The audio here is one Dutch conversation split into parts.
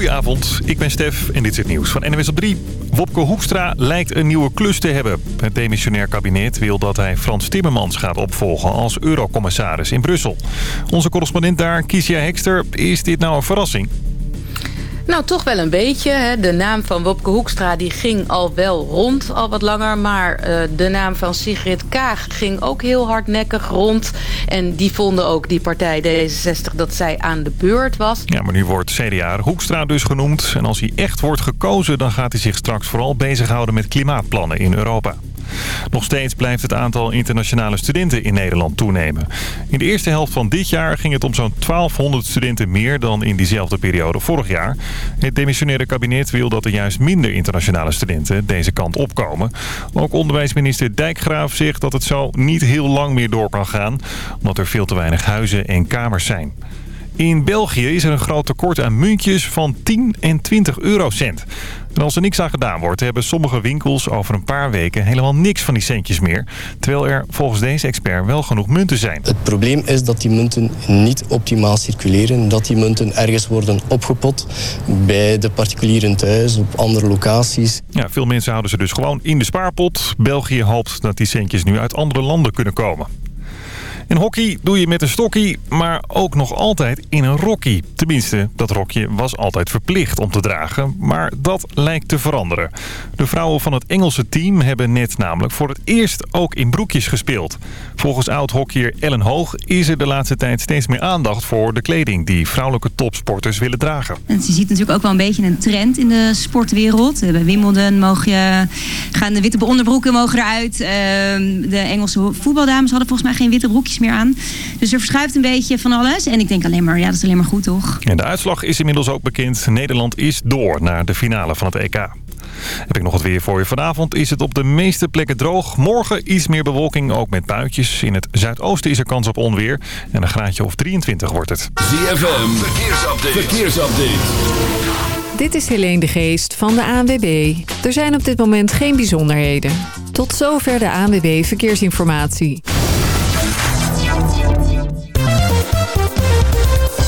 Goedenavond, ik ben Stef en dit is het nieuws van NWS op 3. Wopke Hoekstra lijkt een nieuwe klus te hebben. Het demissionair kabinet wil dat hij Frans Timmermans gaat opvolgen als eurocommissaris in Brussel. Onze correspondent daar, Kisia Hekster, is dit nou een verrassing? Nou, toch wel een beetje. Hè. De naam van Wopke Hoekstra die ging al wel rond, al wat langer. Maar uh, de naam van Sigrid Kaag ging ook heel hardnekkig rond. En die vonden ook, die partij D66, dat zij aan de beurt was. Ja, maar nu wordt CDA Hoekstra dus genoemd. En als hij echt wordt gekozen, dan gaat hij zich straks vooral bezighouden met klimaatplannen in Europa. Nog steeds blijft het aantal internationale studenten in Nederland toenemen. In de eerste helft van dit jaar ging het om zo'n 1200 studenten meer dan in diezelfde periode vorig jaar. Het demissionaire kabinet wil dat er juist minder internationale studenten deze kant opkomen. Ook onderwijsminister Dijkgraaf zegt dat het zo niet heel lang meer door kan gaan, omdat er veel te weinig huizen en kamers zijn. In België is er een groot tekort aan muntjes van 10 en 20 eurocent. En als er niks aan gedaan wordt, hebben sommige winkels over een paar weken helemaal niks van die centjes meer. Terwijl er volgens deze expert wel genoeg munten zijn. Het probleem is dat die munten niet optimaal circuleren. Dat die munten ergens worden opgepot bij de particulieren thuis, op andere locaties. Ja, veel mensen houden ze dus gewoon in de spaarpot. België hoopt dat die centjes nu uit andere landen kunnen komen. In hockey doe je met een stokkie, maar ook nog altijd in een rokkie. Tenminste, dat rokje was altijd verplicht om te dragen, maar dat lijkt te veranderen. De vrouwen van het Engelse team hebben net namelijk voor het eerst ook in broekjes gespeeld. Volgens oud-hockeyer Ellen Hoog is er de laatste tijd steeds meer aandacht voor de kleding die vrouwelijke topsporters willen dragen. En je ziet natuurlijk ook wel een beetje een trend in de sportwereld. Bij Wimbledon mogen je, gaan de witte onderbroeken mogen eruit. Ehm, de Engelse voetbaldames hadden volgens mij geen witte broekjes meer aan. Dus er verschuift een beetje van alles. En ik denk alleen maar, ja, dat is alleen maar goed, toch? En de uitslag is inmiddels ook bekend. Nederland is door naar de finale van het EK. Heb ik nog wat weer voor je. Vanavond is het op de meeste plekken droog. Morgen iets meer bewolking, ook met buitjes. In het zuidoosten is er kans op onweer. En een graadje of 23 wordt het. ZFM, verkeersupdate. verkeersupdate. Dit is Helene de Geest van de ANWB. Er zijn op dit moment geen bijzonderheden. Tot zover de ANWB Verkeersinformatie.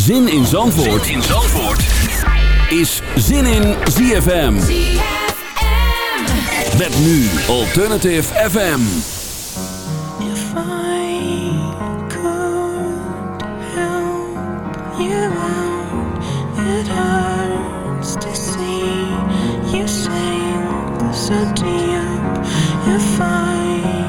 Zin in Zandvoort, zin in Zandvoort. is Zin in ZFM. ZFM. Met nu Alternative FM. If I could help you out, it hurts to see you sing so deep. If I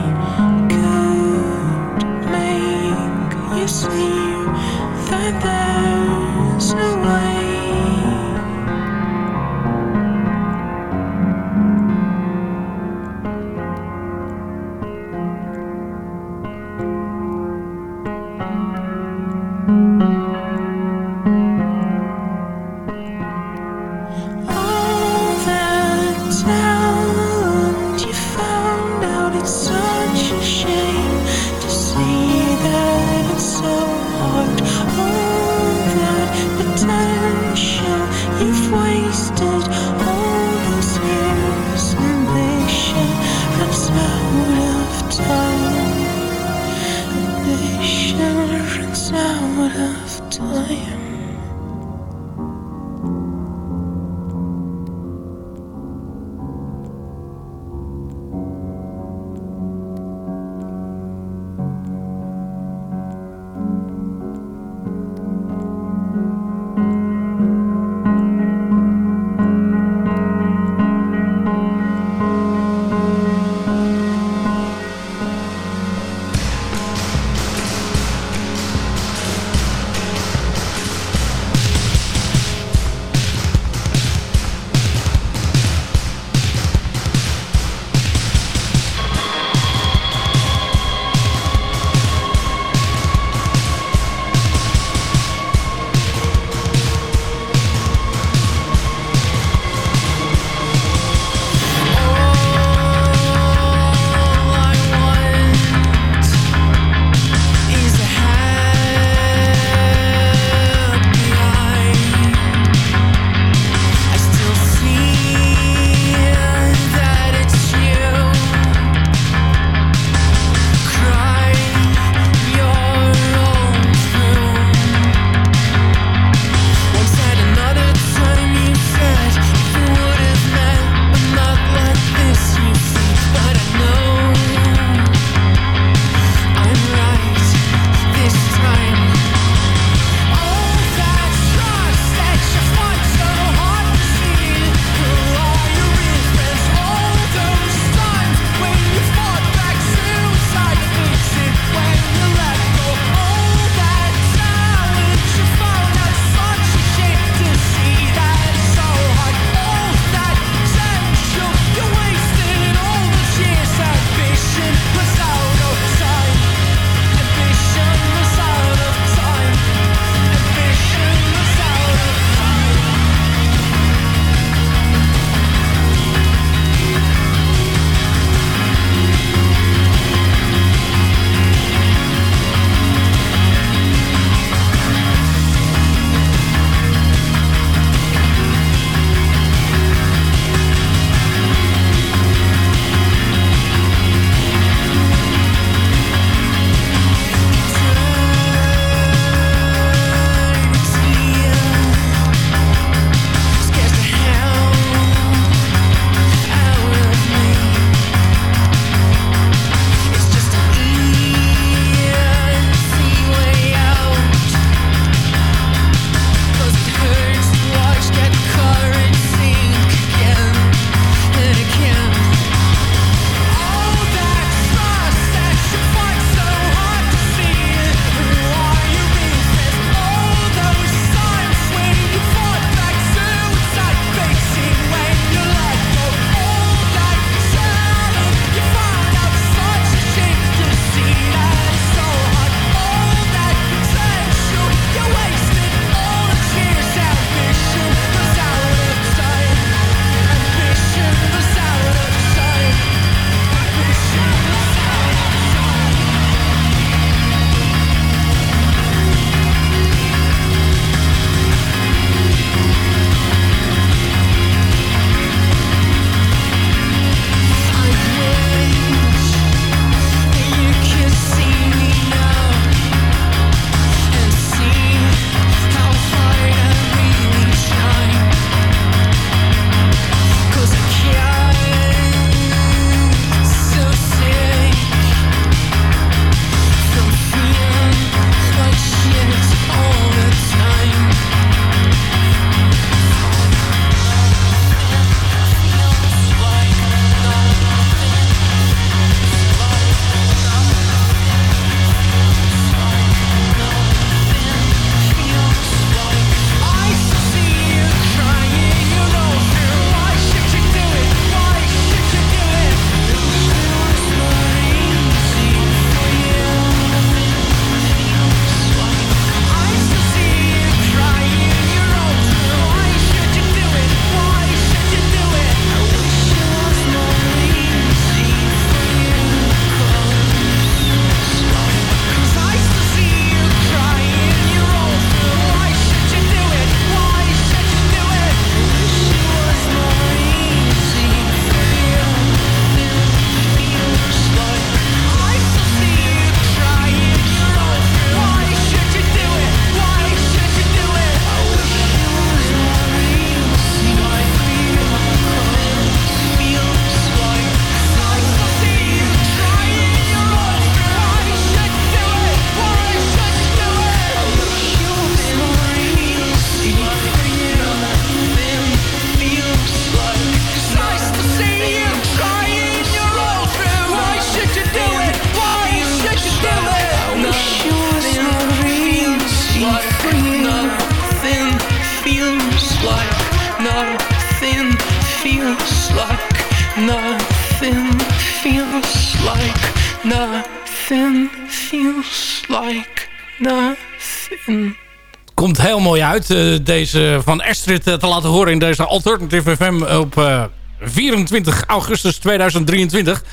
uit, eh, deze van Astrid eh, te laten horen in deze Alternative FM op eh, 24 augustus 2023.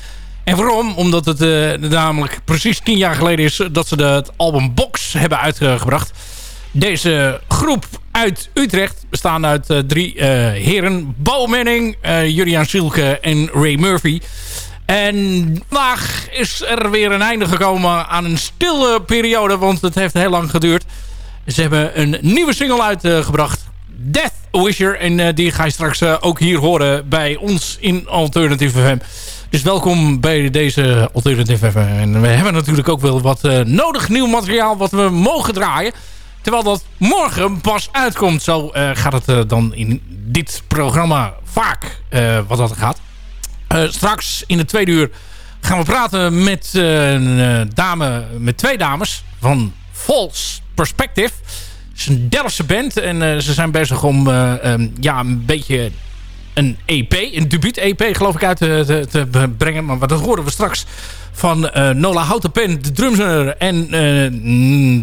En waarom? Omdat het eh, namelijk precies 10 jaar geleden is dat ze het album Box hebben uitgebracht. Deze groep uit Utrecht bestaan uit eh, drie eh, heren. Bo Manning, eh, Julian Silke en Ray Murphy. En vandaag is er weer een einde gekomen aan een stille periode. Want het heeft heel lang geduurd. Ze hebben een nieuwe single uitgebracht. Death Wisher. En eh, die ga je straks eh, ook hier horen bij ons in Alternative FM. Dus welkom bij deze Alternative FM. En we hebben natuurlijk ook wel wat eh, nodig nieuw materiaal wat we mogen draaien. Terwijl dat morgen pas uitkomt. Zo gaat het dan in dit programma vaak wat dat gaat. Straks in de tweede uur gaan we praten met een dame, met twee dames van False Perspective. Het is een Delftse band en eh, ze zijn bezig om eh, ehm, ja, een beetje een EP, een debuut-EP geloof ik uit te, te, te brengen. Maar dat horen we straks van eh, Nola Houtenpen, de drummer. En eh,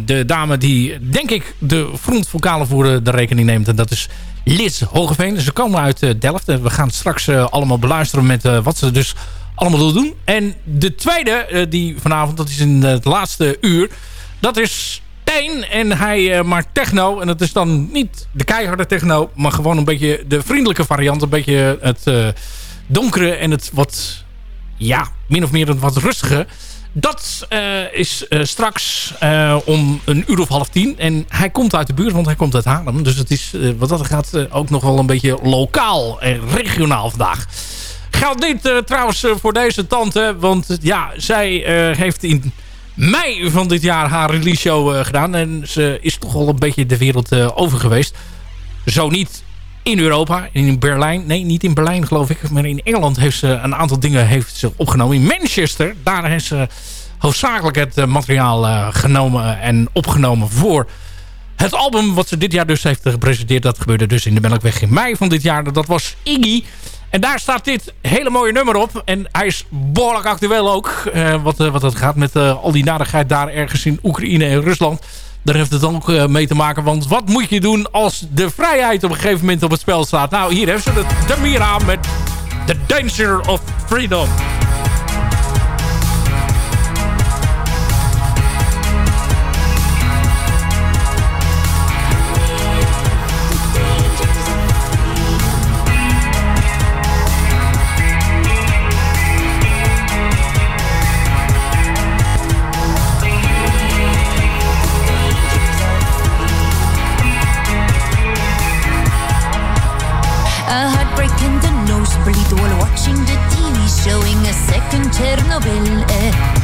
de dame die denk ik de frontvokalen voor de, rekening neemt. En dat is Liz Hogeveen. Ze komen uit eh, Delft. En we gaan straks eh, allemaal beluisteren met eh, wat ze dus allemaal doen. En de tweede eh, die vanavond, dat is in het laatste uur. Dat is En hij eh, maakt techno. En dat is dan niet de keiharde techno, maar gewoon een beetje de vriendelijke variant. Een beetje het eh, donkere en het wat, ja, min of meer het wat rustige. Dat eh, is straks om een uur of half tien. En hij komt uit de buurt, want hij komt uit Haarlem. Dus het is wat dat gaat ook nog wel een beetje lokaal en regionaal vandaag. Geldt dit trouwens voor deze tante. Want ja, zij heeft in mei van dit jaar haar release show eh, gedaan. En ze is toch al een beetje de wereld eh, over geweest. Zo niet in Europa, in Berlijn. Nee, niet in Berlijn geloof ik. Maar in Engeland heeft ze een aantal dingen heeft ze opgenomen. In Manchester, daar heeft ze hoofdzakelijk het eh, materiaal genomen en opgenomen voor het album wat ze dit jaar dus heeft gepresenteerd. Dat gebeurde dus in de Melkweg in mei van dit jaar. Dat was Iggy. En daar staat dit hele mooie nummer op. En hij is behoorlijk actueel ook. eh, wat, eh, wat dat gaat met eh, al die nadigheid daar ergens in Oekraïne en Rusland. Daar heeft het ook mee te maken. Want wat moet je doen als de vrijheid op een gegeven moment op het spel staat? Nou, hier hebben ze de Damira met The Danger of Freedom. Watching the TV showing a second Chernobyl accident.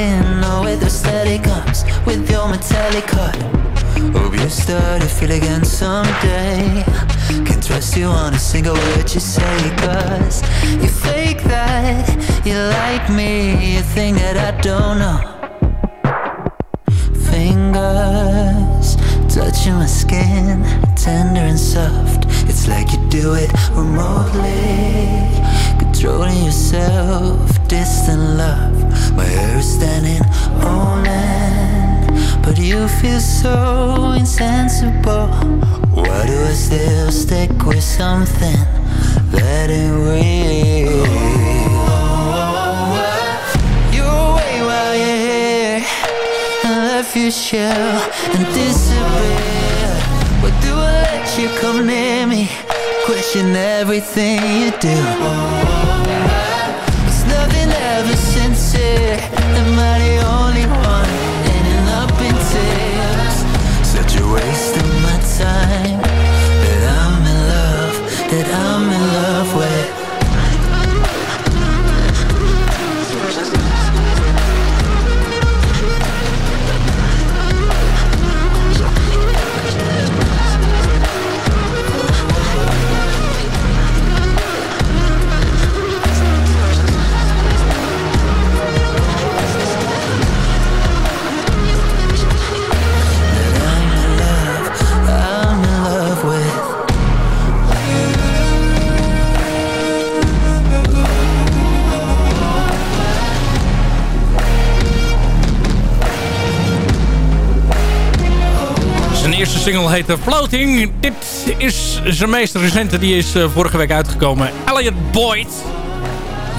Mannequin, oh, with steady with your metallic heart. Hope you start to feel again someday. Can trust you on a single word you say, cause you fake that you like me, a thing that I don't know. Fingers touching my skin, tender and soft. It's like you do it remotely, controlling yourself, distant love. My hair is standing on end, but you feel so insensible. Why do I still stick with something that ain't real? You away while you're here and left your shell and disappear. What do I let you come near me? Question everything you do. It's nothing yeah. Single heet Floating. Dit is zijn meest recente. Die is eh, vorige week uitgekomen. Elliot Boyd.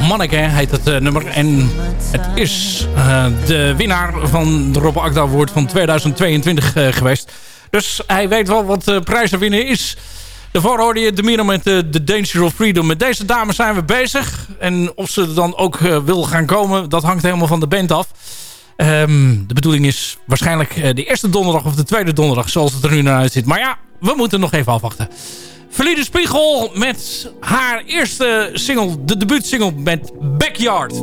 Manneke heet het eh, nummer. En het is eh, de winnaar van de Rob Akda Award van 2022 eh, geweest. Dus hij weet wel wat eh, prijzen winnen is. Daarvoor hoorde je Demiro met eh, The Danger of Freedom. Met deze dame zijn we bezig. En of ze er dan ook wil gaan komen, dat hangt helemaal van de band af. Ehm, de bedoeling is waarschijnlijk eh, de eerste donderdag of de tweede donderdag, zoals het er nu naar uitziet. Maar ja, we moeten nog even afwachten. Verliede Spiegel met haar eerste single, de debuutsingle met Backyard.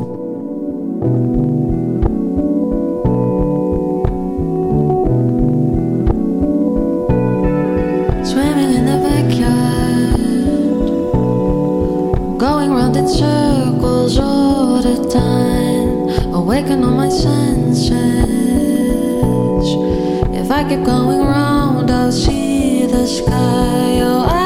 Swimming in the backyard, going round in Awaken all my senses. If I keep going round, I'll see the sky. Oh, I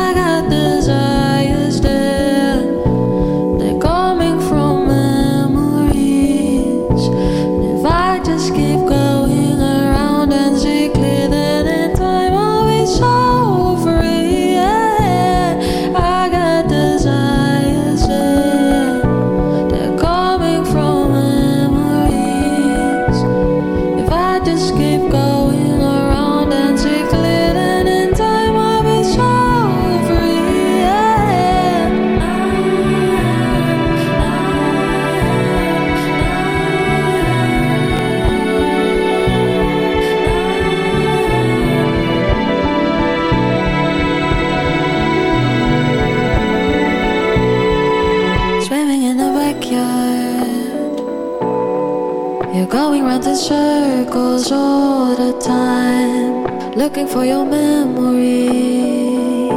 in circles all the time, looking for your memories.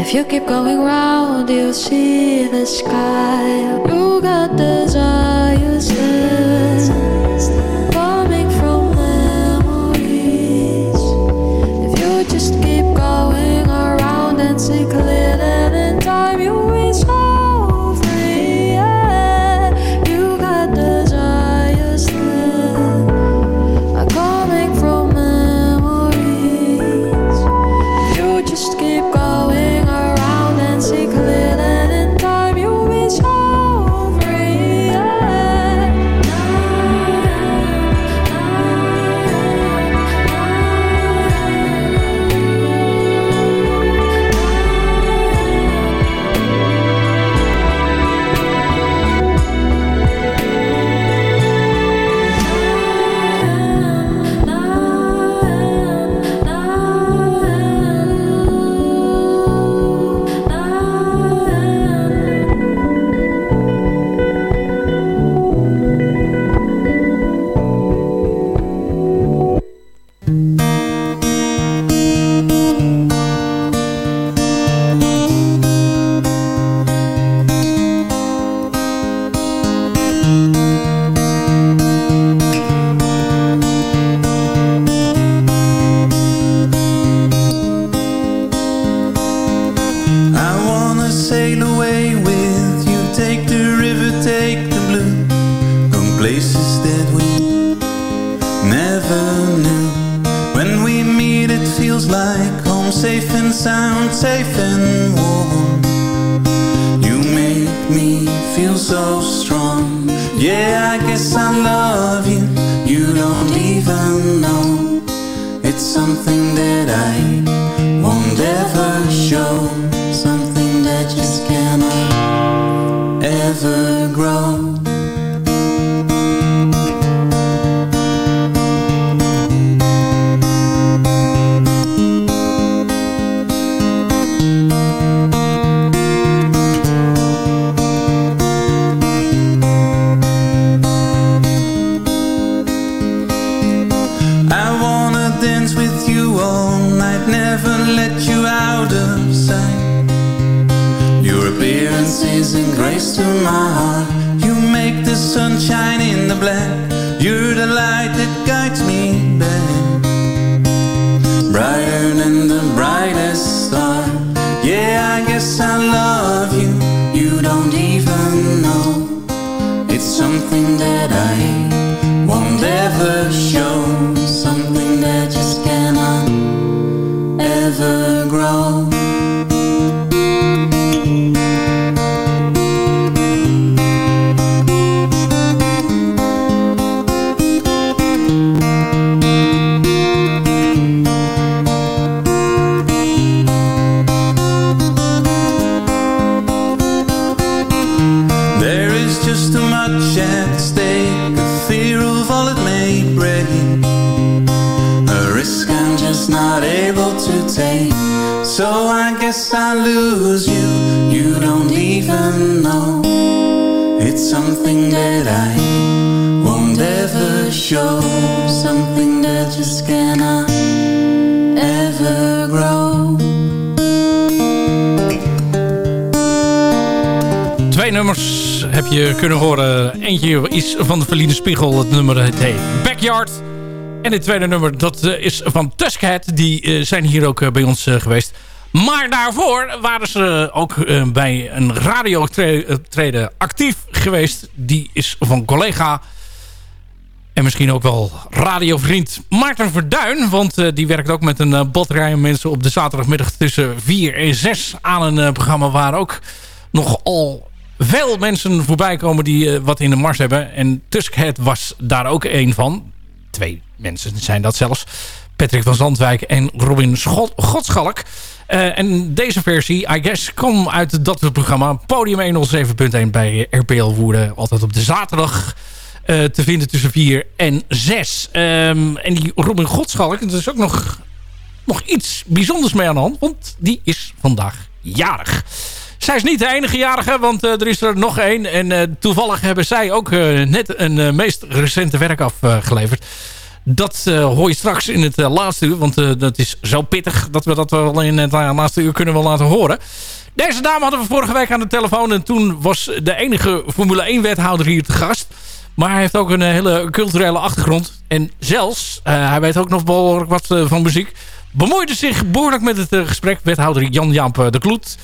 If you keep going round, you'll see the sky. You got desires there, coming from memories. If you just keep going around and see clear, sound, safe and warm. You make me feel so strong. Yeah, I guess I love you. You don't even know. It's something that I won't ever show. Heb je kunnen horen. Eentje is van de Verliende Spiegel. Het nummer heet Backyard. En het tweede nummer dat eh, is van Tuskhead. Die eh, zijn hier ook eh, bij ons geweest. Maar daarvoor waren ze ook bij een radiotreden actief geweest. Die is van collega en misschien ook wel radiovriend Maarten Verduin. Want eh, die werkt ook met een uh, mensen op de zaterdagmiddag tussen 4 en 6 aan een uh, programma waar ook nogal veel mensen voorbij komen die wat in de mars hebben. En Tuskhead was daar ook een van. Twee mensen zijn dat zelfs. Patrick van Zandwijk en Robin Godschalk. En deze versie, I guess, kwam uit dat programma. Podium 107.1 bij RPL Woerden. Altijd op de zaterdag uh, te vinden tussen 4 en 6. Um, en die Robin Godschalk, er is ook nog, nog iets bijzonders mee aan de hand. Want die is vandaag jarig. Zij is niet de enige jarige, want eh, er is er nog één. En eh, toevallig hebben zij ook eh, net een eh, meest recente werk afgeleverd. Dat eh, hoor je straks in het eh, laatste uur. Want eh, dat is zo pittig dat we dat wel in het eh, laatste uur kunnen wel laten horen. Deze dame hadden we vorige week aan de telefoon. En toen was de enige Formule 1 wethouder hier te gast. Maar hij heeft ook een eh, hele culturele achtergrond. En zelfs, eh, hij weet ook nog behoorlijk wat eh, van muziek. Bemoeide zich behoorlijk met het eh, gesprek. Wethouder Jan-Jaap de Kloet.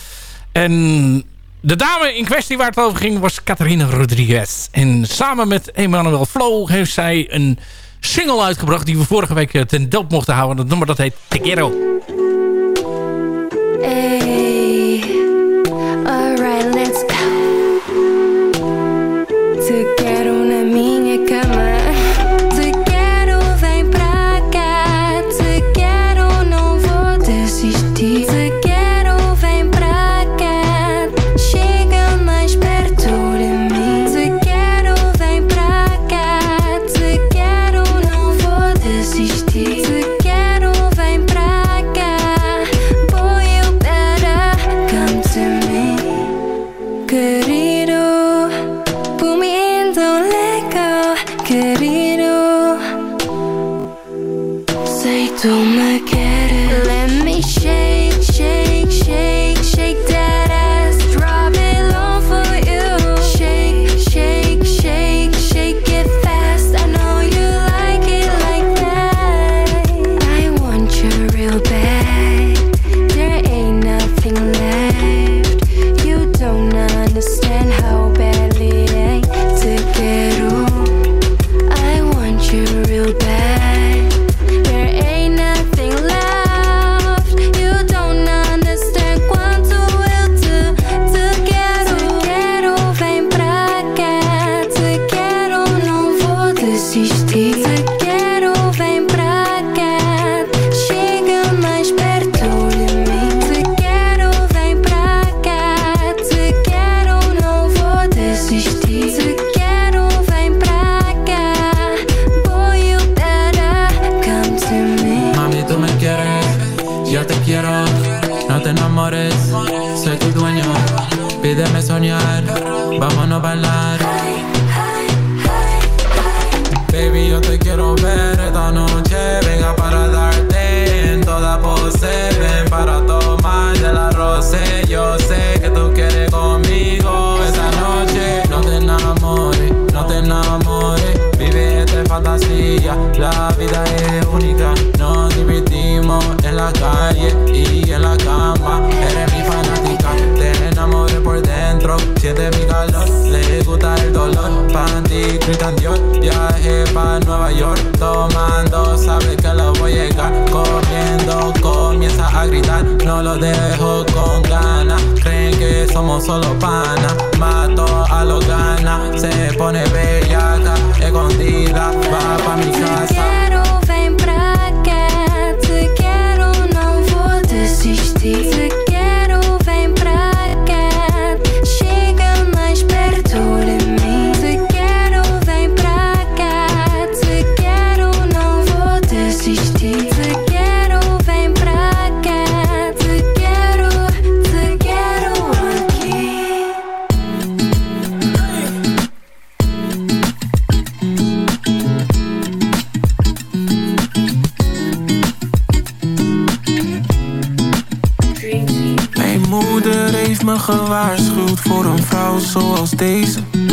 En de dame in kwestie waar het over ging was Catharina Rodriguez. En samen met Emmanuel Flo heeft zij een single uitgebracht... die we vorige week ten doop mochten houden. Dat nummer dat heet Te. Hey, Tomando, sabe que lo voy a llegar. Corriendo, comienza a gritar, no lo dejo con ganas. Creen que somos solo panas, mato a los ganas, se pone bellaca, escondida, va pa' mi casa.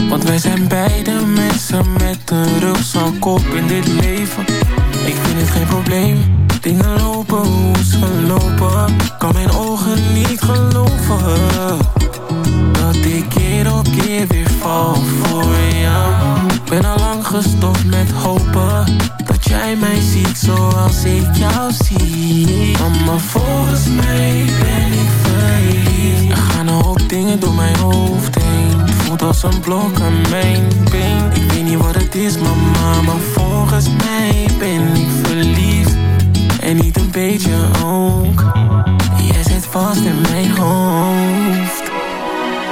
Want wij zijn beide mensen met een rugzak op in dit leven. Ik vind het geen probleem, dingen lopen hoe ze lopen. Kan mijn ogen niet geloven. Dat ik keer op keer weer val voor jou. Ben al lang gestopt met hopen dat jij mij ziet zoals ik jou zie. Maar volgens mij ben ik verliefd. Er gaan een hoop dingen door mijn hoofd als een blok aan mijn been. Ik weet niet wat het is, mama, maar volgens mij ben ik verliefd. En niet een beetje ook. Jij zit vast in mijn hoofd.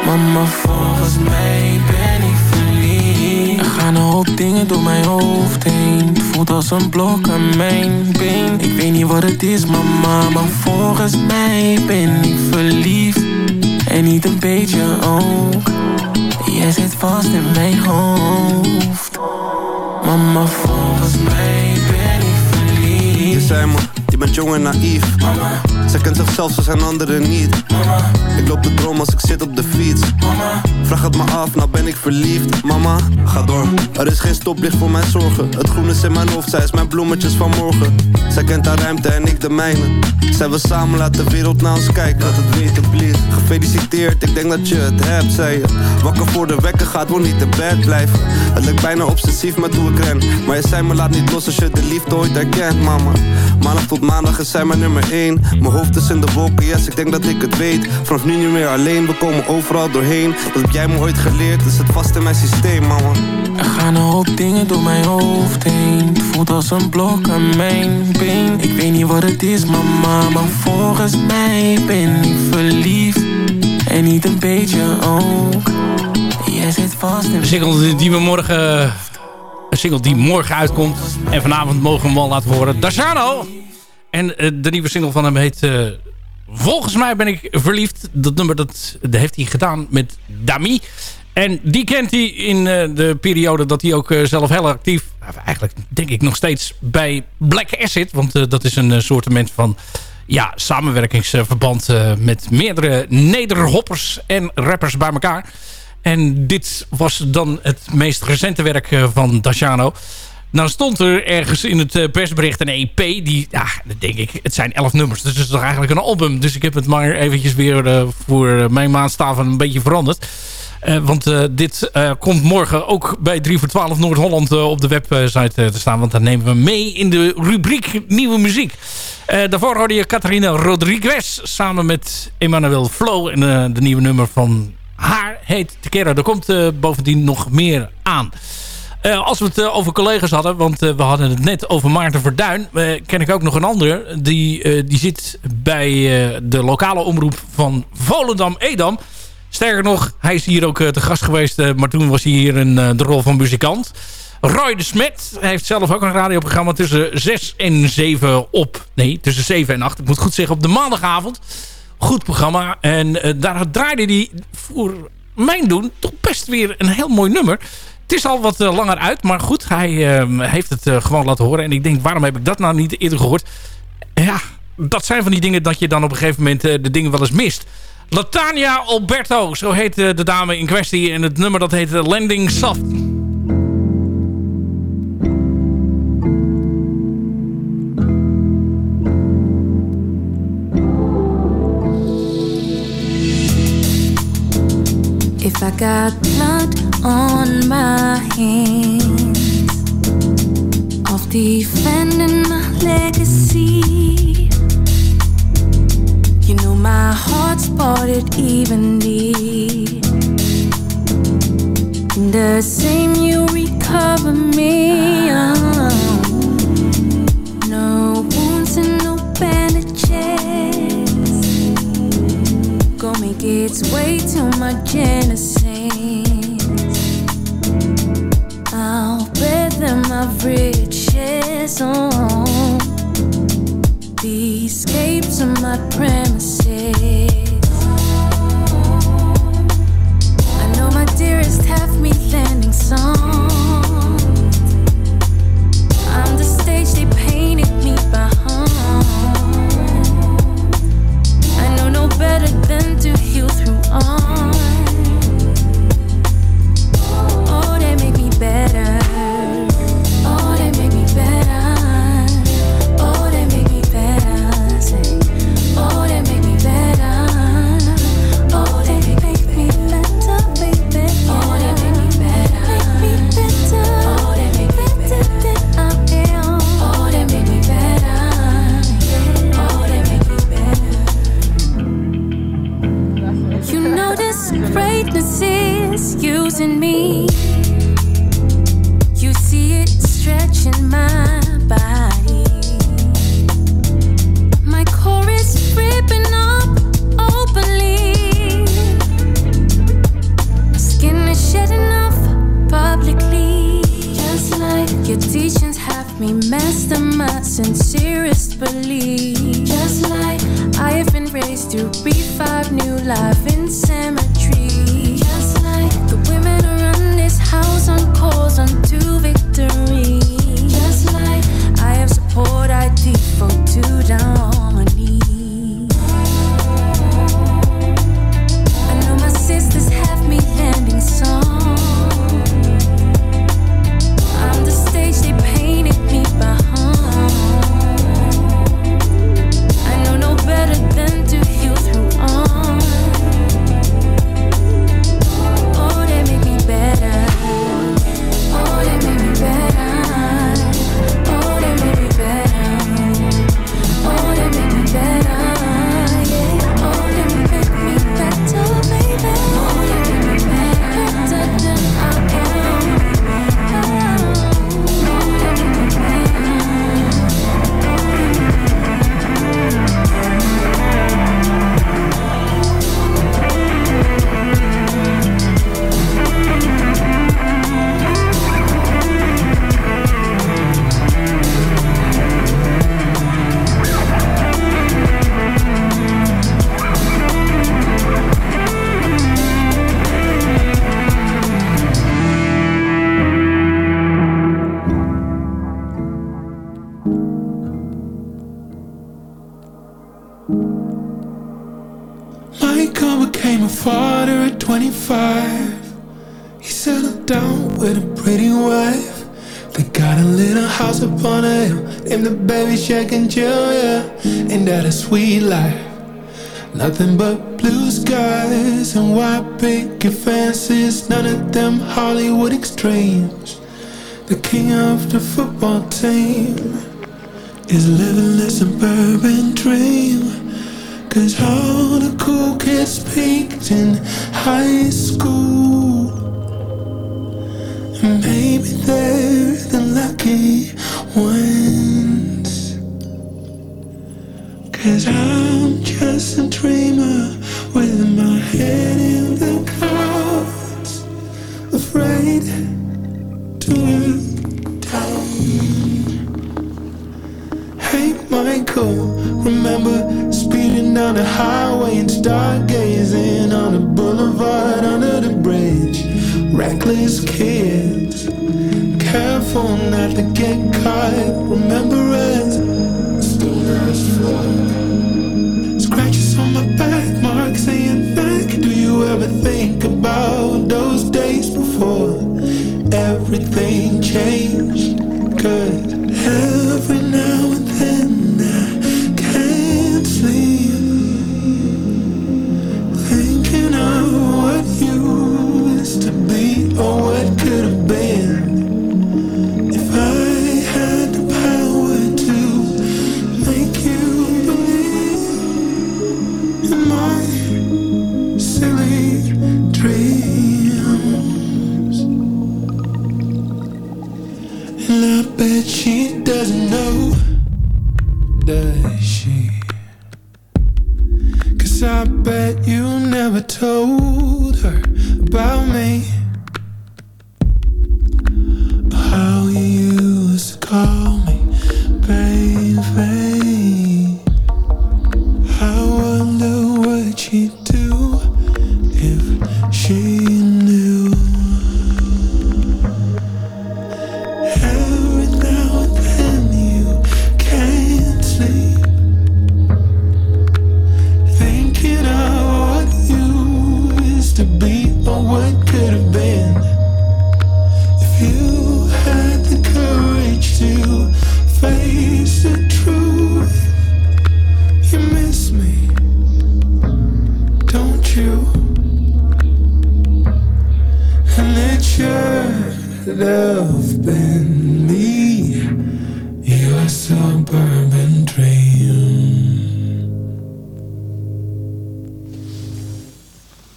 Mama, volgens mij ben ik verliefd. Er gaan een hoop dingen door mijn hoofd heen. Het voelt als een blok aan mijn been. Ik weet niet wat het is, mama, maar volgens mij ben ik verliefd. En niet een beetje ook. Jij zit vast in mijn hoofd. Mama, volgens mij ben ik verliefd. Je zei me, bent jong en naïef. Mama, Zij kent zichzelf, zo zijn anderen niet. Ik loop de droom als ik zit op de fiets. mama. Vraag het me af, nou ben ik verliefd. Mama, ga door. Er is geen stoplicht voor mijn zorgen. Het groen is in mijn hoofd, zij is mijn bloemetjes van morgen. Zij kent haar ruimte en ik de mijne. Zij we samen laten de wereld naar ons kijken. Dat het weten blieft. Gefeliciteerd, ik denk dat je het hebt, zei je. Wakker voor de wekker gaat, wil niet te bed blijven. Het lijkt bijna obsessief met hoe ik ren. Maar je zei me laat niet los als je de liefde ooit herkent, mama. Maandag tot maandag is zij mijn nummer 1. Mijn hoofd is in de wolken, yes, ik denk dat ik het weet. Vanaf nu niet meer alleen, we komen overal doorheen. Dat heb jij me ooit geleerd, dus het vast in mijn systeem, mama. Er gaan een hoop dingen door mijn hoofd heen. Het voelt als een blok aan mijn been. Ik weet niet wat het is, mama, maar volgens mij ben ik verliefd. En niet een beetje ook. Jij zit vast in Een single die we morgen... Een single die morgen uitkomt. En vanavond mogen we hem wel laten horen. Daciano! En eh, de nieuwe single van hem heet... eh, Volgens mij ben ik verliefd. Dat nummer dat, heeft hij gedaan met Dami. En die kent hij in eh, de periode dat hij ook zelf heel actief... nou, eigenlijk denk ik nog steeds bij Black Acid. Want dat is een soortement van ja, samenwerkingsverband... met meerdere nederhoppers en rappers bij elkaar. En dit was dan het meest recente werk van Daciano. Nou stond er ergens in het eh, persbericht een EP. Die, ja, dat denk ik, het zijn elf nummers. Dus het is toch eigenlijk een album. Dus ik heb het maar eventjes weer eh, voor eh, mijn maatstaven een beetje veranderd. Want dit komt morgen ook bij 3 voor 12 Noord-Holland op de website te staan. Want daar nemen we mee in de rubriek Nieuwe Muziek. Daarvoor hoorde je Catharina Rodriguez samen met Emmanuel Flo. En de nieuwe nummer van haar heet Tequera. Er komt bovendien nog meer aan. Eh, als we het eh, over collega's hadden, want eh, we hadden het net over Maarten Verduin. ken ik ook nog een ander. Die, die zit bij de lokale omroep van Volendam-Edam. Sterker nog, hij is hier ook te gast geweest. maar toen was hij hier in de rol van muzikant. Roy de Smet heeft zelf ook een radioprogramma tussen 6 en 7 op... Nee, tussen 7 en 8. Ik moet goed zeggen, op de maandagavond. Goed programma. En daar draaide hij voor mijn doen toch best weer een heel mooi nummer. Het is al wat eh, langer uit, maar goed, hij eh, heeft het eh, gewoon laten horen. En ik denk, waarom heb ik dat nou niet eerder gehoord? Ja, dat zijn van die dingen dat je dan op een gegeven moment eh, de dingen wel eens mist. Latania Alberto, zo heet de dame in kwestie. En het nummer dat heet Landing Soft. If I got blood on my hands of defending my legacy, you know my heart's parted evenly. In the same you recover me. oh. No wounds and no bandages go make its way to my genesis. My riches on the escapes of my premises. Sincerest belief. Just like I have been raised to breathe five new life Shack and Jill, yeah. Ain't that a sweet life? Nothing but blue skies and white picket fences, none of them Hollywood extremes. The king of the football team is living the suburban dream. Cause all the cool kids peaked in high school. And maybe they're the lucky ones. Cause I'm just a dreamer with my head in the clouds. Afraid to look down. Hey Michael, remember speeding down the highway and stargazing on the boulevard under the bridge? Reckless kids, careful not to get caught. Remember nothing changed.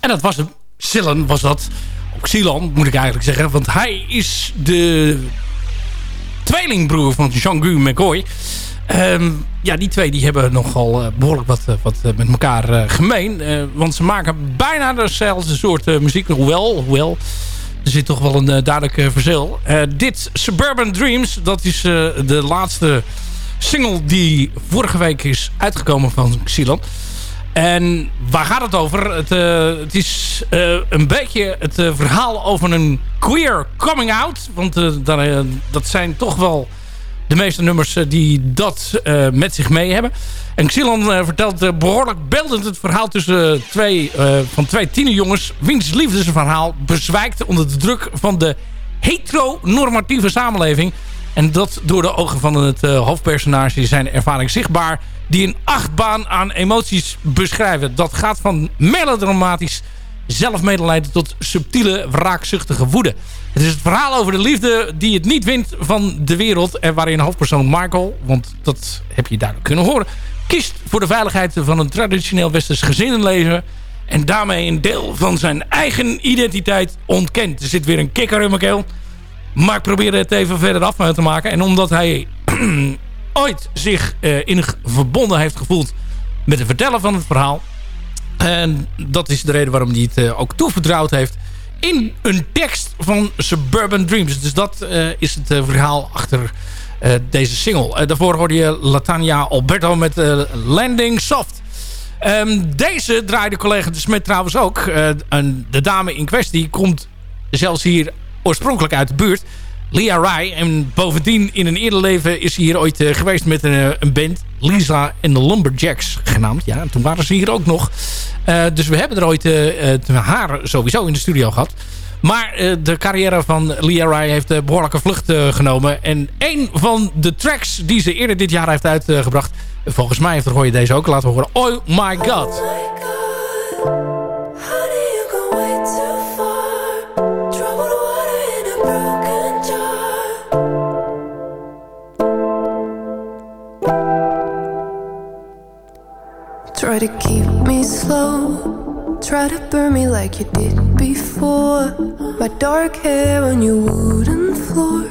En dat was hem. Sillen was dat. Ook moet ik eigenlijk zeggen. Want hij is de tweelingbroer van Jean-Gu McCoy. Ehm, ja, die twee die hebben nogal eh, behoorlijk wat, eh, wat eh, met elkaar gemeen. Want ze maken bijna dezelfde soort muziek. Hoewel, hoewel, er zit toch wel een duidelijk verschil. Dit Suburban Dreams, dat is de laatste single die vorige week is uitgekomen van Xilan. En waar gaat het over? Het, eh, het is eh, een beetje het eh, verhaal over een queer coming out. Want eh, dat zijn toch wel de meeste nummers die dat met zich mee hebben. En Xilon vertelt eh, behoorlijk beeldend het verhaal tussen twee, van twee tienerjongens... wiens liefdesverhaal bezwijkt onder de druk van de heteronormatieve samenleving. En dat door de ogen van het hoofdpersonage zijn ervaring zichtbaar... die een achtbaan aan emoties beschrijven. Dat gaat van melodramatisch zelfmedelijden tot subtiele wraakzuchtige woede. Het is het verhaal over de liefde die het niet wint van de wereld... en waarin hoofdpersoon Michael, want dat heb je duidelijk kunnen horen... kiest voor de veiligheid van een traditioneel westers gezinnenleven... en daarmee een deel van zijn eigen identiteit ontkent. Er zit weer een kikker in mijn keel... Maar ik probeer het even verder af te maken. En omdat hij ooit zich uh, in verbonden heeft gevoeld met het vertellen van het verhaal. En dat is de reden waarom hij het uh, ook toevertrouwd heeft in een tekst van Suburban Dreams. Dus dat uh, is het verhaal achter deze single. daarvoor hoorde je Latania Alberto met Landing Soft. Um, deze draaide collega de Smet trouwens ook. de dame in kwestie komt zelfs hier oorspronkelijk uit de buurt. Lia Rai. En bovendien in een eerder leven is ze hier ooit uh, geweest met een, een, band. Lisa en de Lumberjacks genaamd. Ja, en toen waren ze hier ook nog. Uh, dus we hebben er ooit haar sowieso in de studio gehad. Maar de carrière van Lia Rai heeft behoorlijke vlucht genomen. En een van de tracks die ze eerder dit jaar heeft uitgebracht... volgens mij heeft je deze ook laten horen. Oh my god. Oh my god. Try to keep me slow. Try to burn me like you did before. My dark hair on your wooden floor.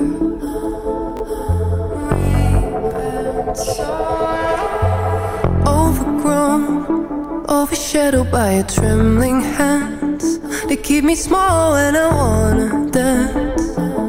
Overgrown, overshadowed by your trembling hands. They keep me small when I wanna dance.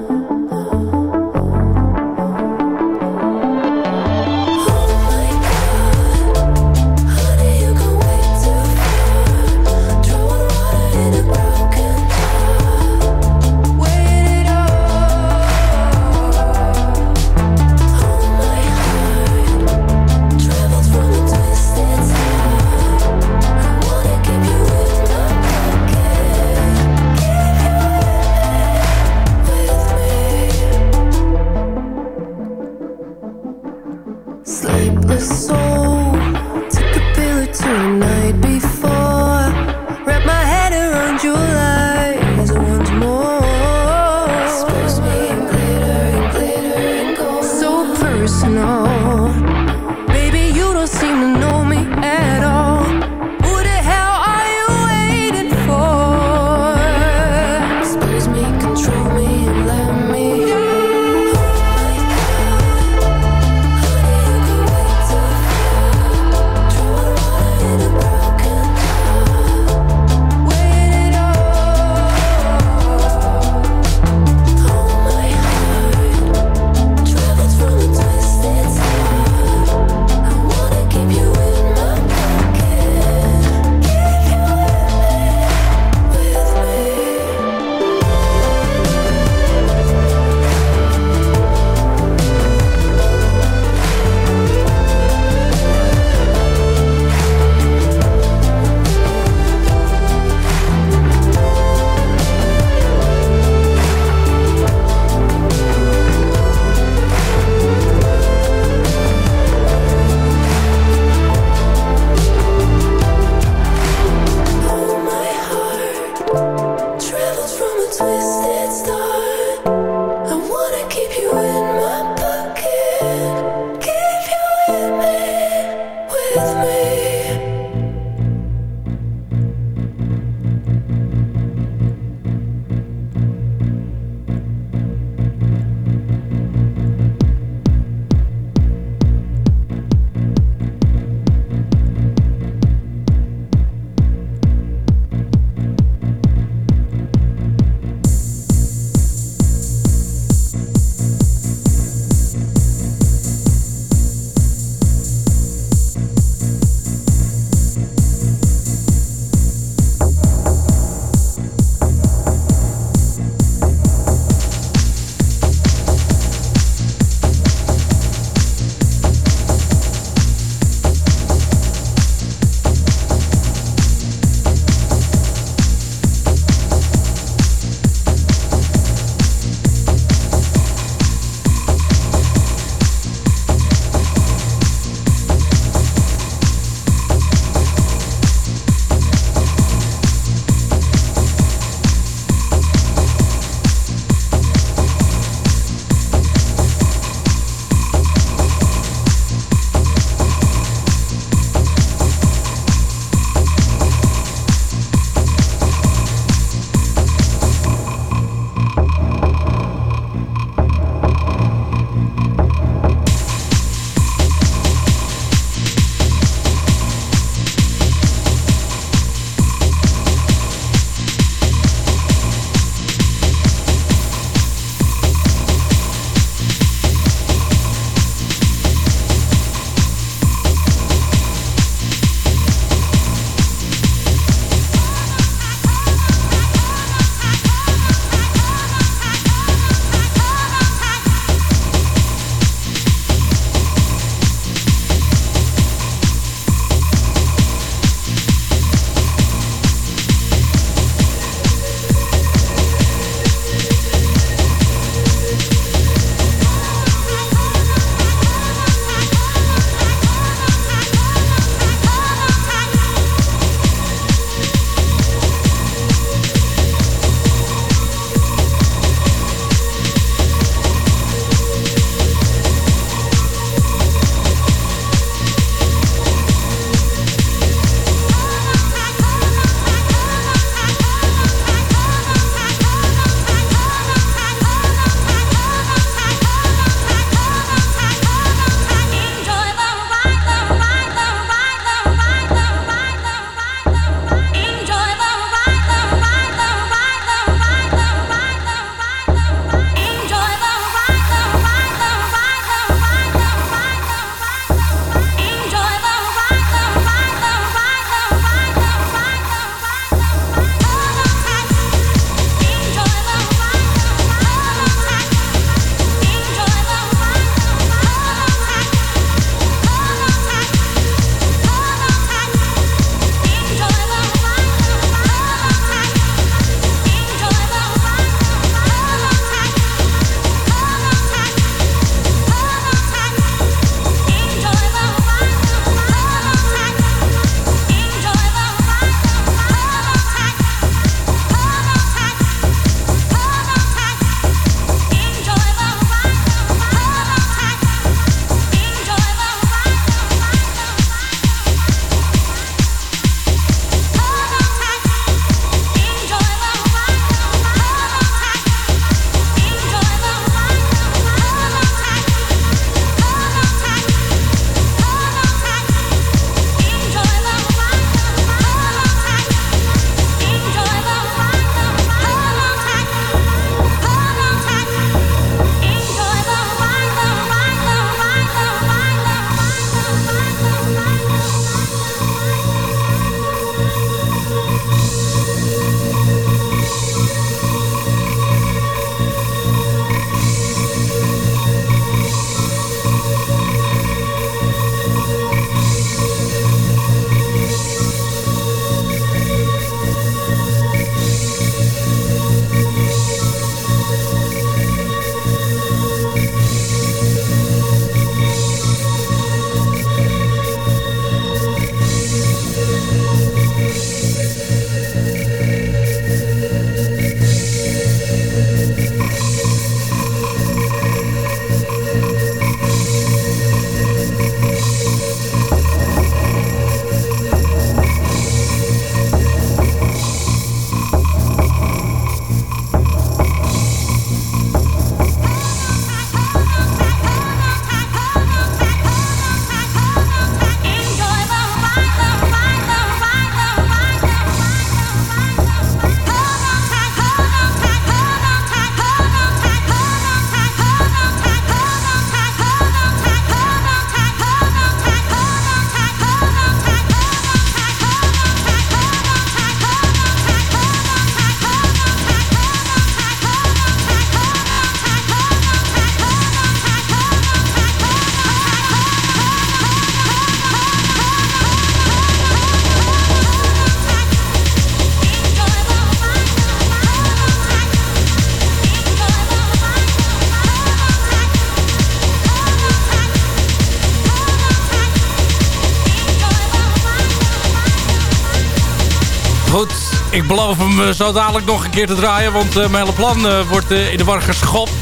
Ik beloof hem eh, zo dadelijk nog een keer te draaien. Want eh, mijn hele plan eh, wordt in de war geschopt.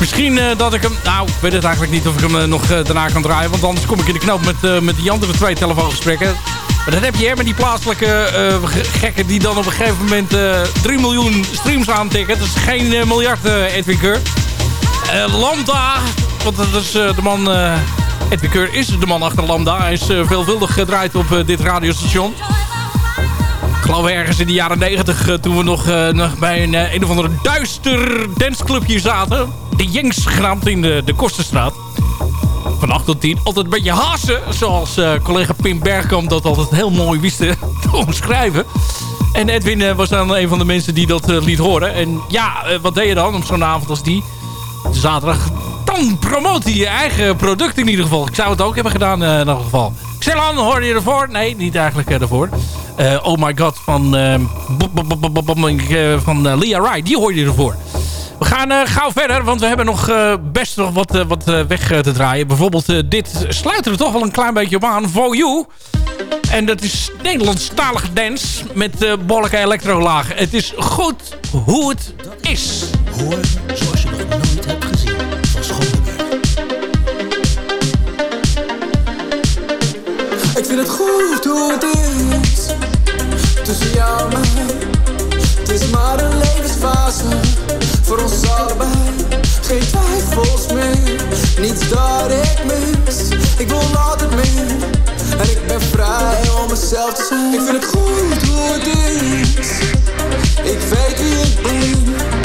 Misschien dat ik hem... Nou, ik weet het eigenlijk niet of ik hem nog daarna kan draaien. Want anders kom ik in de knoop met, met die andere twee telefoongesprekken. Maar dat heb je hè, met die plaatselijke ge- gekken die dan op een gegeven moment eh 3 miljoen streams aantikken. Dat is geen eh, miljard, Edwin Keur. Lambda, want dat is de man... Edwin Keur is de man achter Lambda. Hij is veelvuldig gedraaid op dit radiostation. Geloof ergens in de jaren 90 eh, toen we nog, eh, nog bij een, eh, een of andere duister danceclubje zaten. De Jengs genaamd in de, de Kosterstraat. Van 8 tot 10. Altijd een beetje hassen. Zoals collega Pim Bergkamp dat altijd heel mooi wist te omschrijven. En Edwin was dan een van de mensen die dat liet horen. En ja, wat deed je dan op zo'n avond als die? Zaterdag. Dan promoot hij je eigen product in ieder geval. Ik zou het ook hebben gedaan in elk geval. Xelan, hoorde je ervoor? Nee, niet eigenlijk ervoor. Eh, oh my god van, eh, eh, van Leah Wright. Die hoor je ervoor. We gaan gauw verder, want we hebben nog best nog wat, wat weg te draaien. Bijvoorbeeld dit sluit er toch wel een klein beetje op aan. For You. En dat is Nederlandstalige dance met uh, behoorlijke elektrolagen. Het is goed hoe het is. Hoor zoals je nog nooit hebt gezien van Schoonberg. Ik vind het goed hoe het is Tussen jou en mij. Het is maar een levensfase Voor ons allebei. Geen twijfels meer Niets dat ik mis. Ik wil altijd meer En ik ben vrij om mezelf te zijn. Ik vind het goed hoe het is. Ik weet wie ik ben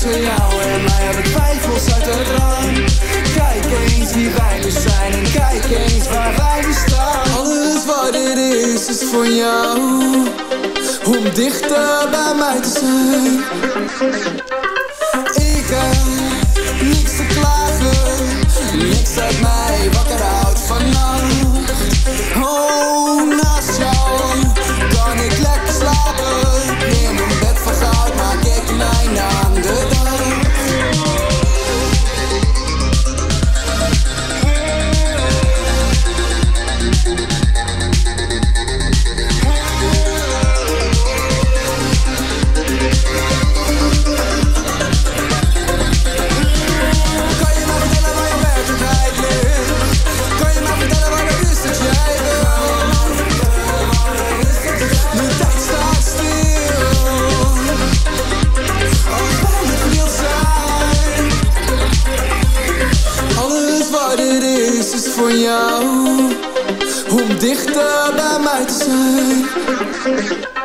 tussen jou en mij, heb ik twijfels uit het raam. Kijk eens wie wij nu zijn en kijk eens waar wij nu staan. Alles wat het is, is voor jou. Om dichter bij mij te zijn. Ik heb niets te klagen, niks uit mij voor jou. Om dichter bij mij te zijn.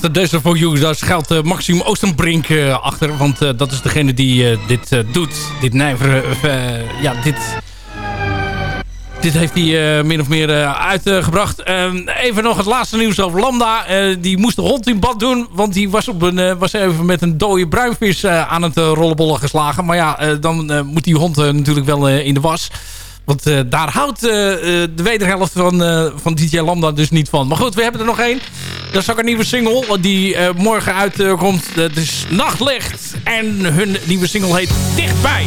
Achter deze For You, daar schuilt uh, Maxime Oostenbrink eh, achter. Want eh, dat is degene die dit doet. Dit nijver... eh, ja, dit... Dit heeft hij min of meer uitgebracht. Ehm, even nog het laatste nieuws over Lambda. Die moest de hond in bad doen. Want die was, op een, was even met een dode bruinvis aan het uh, rollenbollen geslagen. Maar ja, dan moet die hond natuurlijk wel in de was. Want daar houdt de wederhelft van, eh, van DJ Lambda dus niet van. Maar goed, we hebben er nog één. Dat is ook een nieuwe single die eh, morgen uitkomt. Het is Nachtlicht en hun nieuwe single heet Dichtbij.